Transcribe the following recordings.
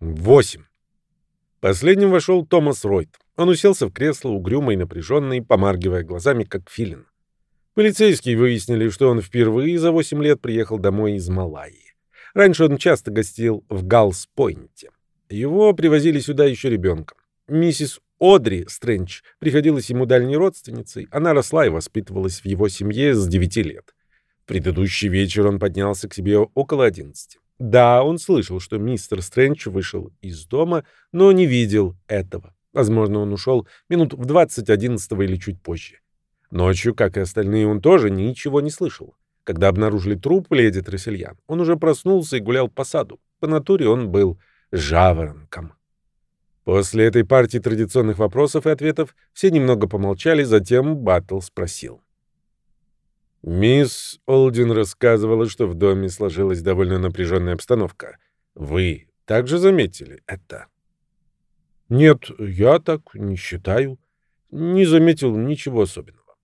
Восемь. Последним вошел Томас Ройт. Он уселся в кресло, угрюмый и напряженный, помаргивая глазами, как филин. Полицейские выяснили, что он впервые за восемь лет приехал домой из Малайи. Раньше он часто гостил в Галс-Пойнте. Его привозили сюда еще ребенком. Миссис Одри Стрэндж приходилась ему дальней родственницей. Она росла и воспитывалась в его семье с девяти лет. В предыдущий вечер он поднялся к себе около одиннадцати. Да, он слышал, что мистер Стрэндж вышел из дома, но не видел этого. Возможно, он ушел минут в двадцать одиннадцатого или чуть позже. Ночью, как и остальные, он тоже ничего не слышал. Когда обнаружили труп леди Трессельян, он уже проснулся и гулял по саду. По натуре он был жаворонком. После этой партии традиционных вопросов и ответов все немного помолчали, затем Баттл спросил. «Мисс Олдин рассказывала, что в доме сложилась довольно напряженная обстановка. Вы также заметили это?» «Нет, я так не считаю. Не заметил ничего особенного».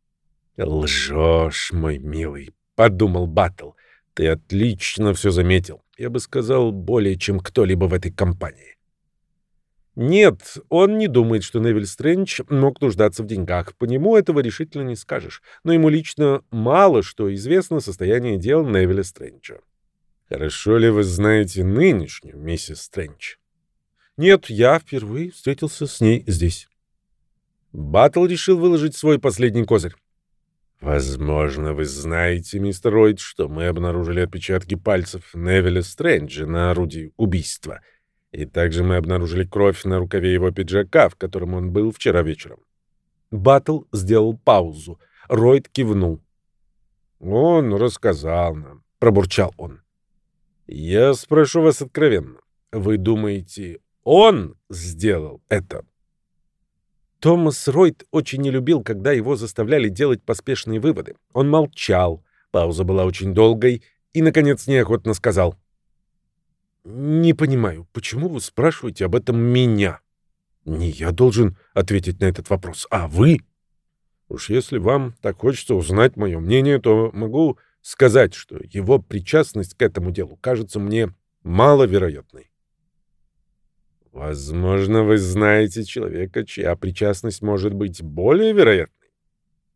«Лжешь, мой милый», — подумал Баттл. «Ты отлично все заметил. Я бы сказал, более чем кто-либо в этой компании». Нет, он не думает, что Невиль Стрэндж мог нуждаться в деньгах. По нему этого решительно не скажешь. Но ему лично мало что известно о состоянии дел Невиля Стрэнджа. Хорошо ли вы знаете нынешнюю миссис Стрэндж? Нет, я впервые встретился с ней здесь. Баттл решил выложить свой последний козырь. Возможно, вы знаете, мистер Ройд, что мы обнаружили отпечатки пальцев Невиля Стрэнджа на орудии убийства — и также мы обнаружили кровь на рукаве его пиджака, в котором он был вчера вечером. Баттл сделал паузу. Ройд кивнул. «Он рассказал нам», — пробурчал он. «Я спрошу вас откровенно. Вы думаете, он сделал это?» Томас Ройд очень не любил, когда его заставляли делать поспешные выводы. Он молчал, пауза была очень долгой, и, наконец, неохотно сказал — «Не понимаю, почему вы спрашиваете об этом меня?» «Не я должен ответить на этот вопрос, а вы?» «Уж если вам так хочется узнать мое мнение, то могу сказать, что его причастность к этому делу кажется мне маловероятной». «Возможно, вы знаете человека, чья причастность может быть более вероятной?»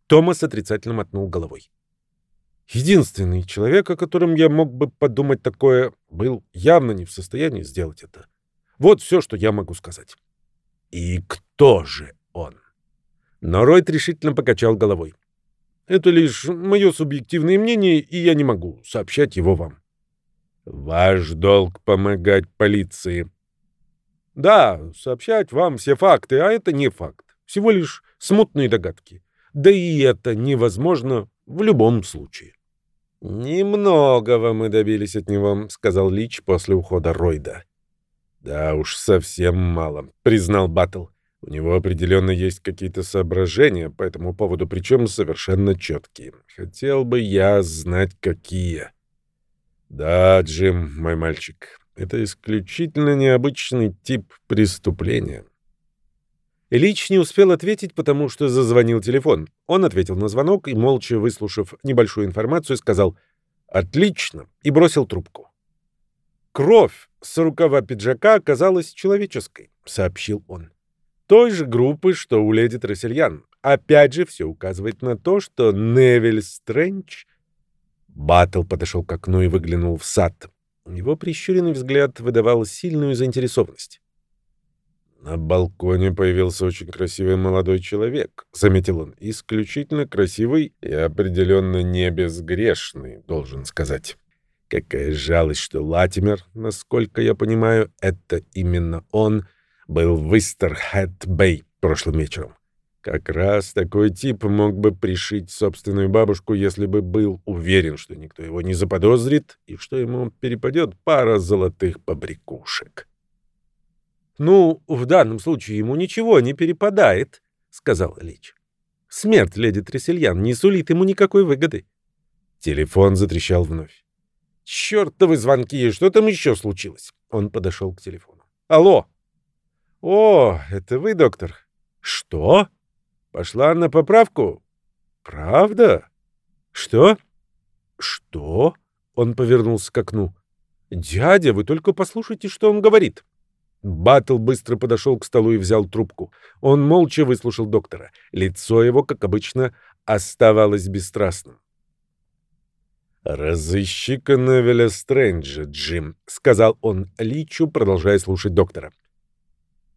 Томас отрицательно мотнул головой. Единственный человек, о котором я мог бы подумать такое, был явно не в состоянии сделать это. Вот все, что я могу сказать. И кто же он? Но Ройт решительно покачал головой. Это лишь мое субъективное мнение, и я не могу сообщать его вам. Ваш долг помогать полиции. Да, сообщать вам все факты, а это не факт. Всего лишь смутные догадки. Да и это невозможно в любом случае. «Немногого мы добились от него», — сказал Лич после ухода Ройда. «Да уж, совсем мало», — признал Баттл. «У него определенно есть какие-то соображения по этому поводу, причем совершенно четкие. Хотел бы я знать, какие». «Да, Джим, мой мальчик, это исключительно необычный тип преступления». Ильич не успел ответить, потому что зазвонил телефон. Он ответил на звонок и, молча выслушав небольшую информацию, сказал «Отлично» и бросил трубку. «Кровь с рукава пиджака оказалась человеческой», — сообщил он. «Той же группы, что у леди Трассельян. Опять же, все указывает на то, что Невиль Стрэндж...» Баттл подошел к окну и выглянул в сад. Его прищуренный взгляд выдавал сильную заинтересованность. На балконе появился очень красивый молодой человек, заметил он. Исключительно красивый и определенно не безгрешный, должен сказать. Какая жалость, что Латимер, насколько я понимаю, это именно он, был в Истерхэт-Бэй прошлым вечером. Как раз такой тип мог бы пришить собственную бабушку, если бы был уверен, что никто его не заподозрит и что ему перепадет пара золотых побрякушек. «Ну, в данном случае ему ничего не перепадает», — сказал Лич. «Смерть леди Тресельян не сулит ему никакой выгоды». Телефон затрещал вновь. «Чёртовы звонки! Что там еще случилось?» Он подошел к телефону. «Алло!» «О, это вы, доктор?» «Что? Пошла на поправку?» «Правда? Что?» «Что?» Он повернулся к окну. «Дядя, вы только послушайте, что он говорит». Баттл быстро подошел к столу и взял трубку. Он молча выслушал доктора. Лицо его, как обычно, оставалось бесстрастным. «Разыщи-ка Невеля Стрэнджа, Джим», — сказал он Личу, продолжая слушать доктора.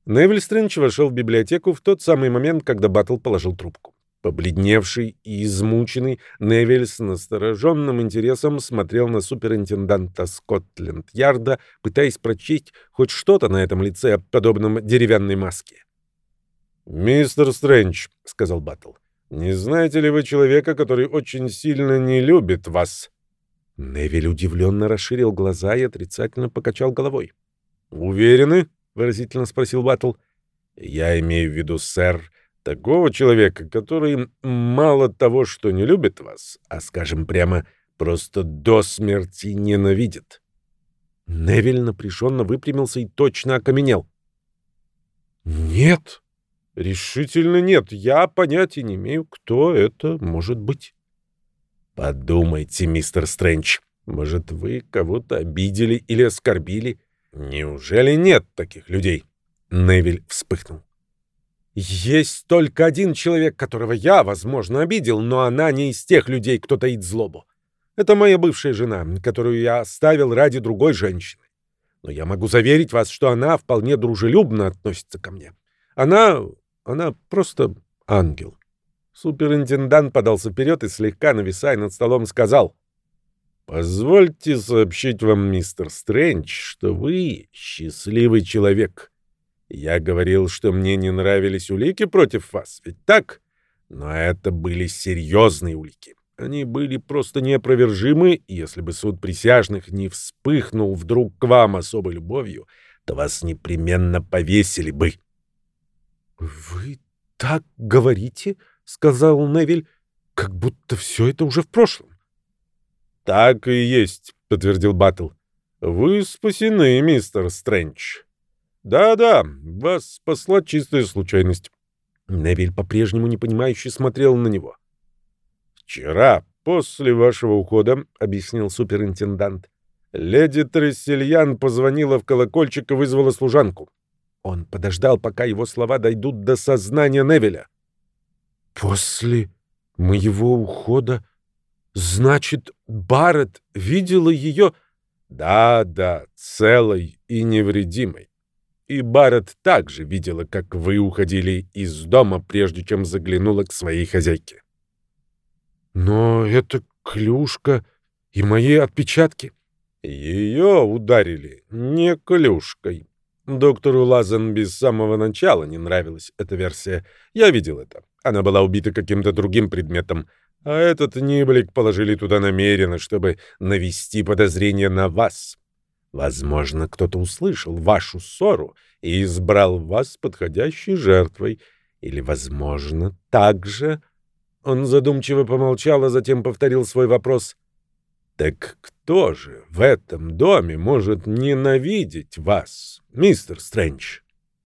Невель Стрэндж вошел в библиотеку в тот самый момент, когда Баттл положил трубку. Побледневший и измученный, Невель с настороженным интересом смотрел на суперинтенданта Скотленд-Ярда, пытаясь прочесть хоть что-то на этом лице, подобном деревянной маске. «Мистер Стрэндж», — сказал Баттл, — «не знаете ли вы человека, который очень сильно не любит вас?» Невиль удивленно расширил глаза и отрицательно покачал головой. «Уверены?» — выразительно спросил Баттл. «Я имею в виду, сэр, такого человека, который мало того, что не любит вас, а, скажем прямо, просто до смерти ненавидит». Невиль напряженно выпрямился и точно окаменел. «Нет, решительно нет. Я понятия не имею, кто это может быть». Подумайте, мистер Стрэндж, может, вы кого-то обидели или оскорбили? Неужели нет таких людей? Невиль вспыхнул. Есть только один человек, которого я, возможно, обидел, но она не из тех людей, кто таит злобу. Это моя бывшая жена, которую я оставил ради другой женщины. Но я могу заверить вас, что она вполне дружелюбно относится ко мне. Она... она просто ангел. Суперинтендант подался вперед и, слегка нависая над столом, сказал, «Позвольте сообщить вам, мистер Стрэндж, что вы счастливый человек. Я говорил, что мне не нравились улики против вас, ведь так? Но это были серьезные улики. Они были просто неопровержимы, и если бы суд присяжных не вспыхнул вдруг к вам особой любовью, то вас непременно повесили бы». «Вы так говорите?» — сказал Невиль, — как будто все это уже в прошлом. — Так и есть, — подтвердил Баттл. — Вы спасены, мистер Стрэндж. Да-да, вас спасла чистая случайность. Невиль по-прежнему непонимающе смотрел на него. «Вчера, после вашего ухода, — объяснил суперинтендант, — леди Трессельян позвонила в колокольчик и вызвала служанку. Он подождал, пока его слова дойдут до сознания Невиля. После моего ухода, значит, Барретт видела ее... Да, да, целой и невредимой. И Барретт также видела, как вы уходили из дома, прежде чем заглянула к своей хозяйке. Но это клюшка и мои отпечатки. Ее ударили не клюшкой. Доктору Лазенби с самого начала не нравилась эта версия. Я видел это. Она была убита каким-то другим предметом, а этот Ниблик положили туда намеренно, чтобы навести подозрение на вас. Возможно, кто-то услышал вашу ссору и избрал вас подходящей жертвой. Или, возможно, также... Он задумчиво помолчал, а затем повторил свой вопрос. «Так кто же в этом доме может ненавидеть вас, мистер Стрэндж?»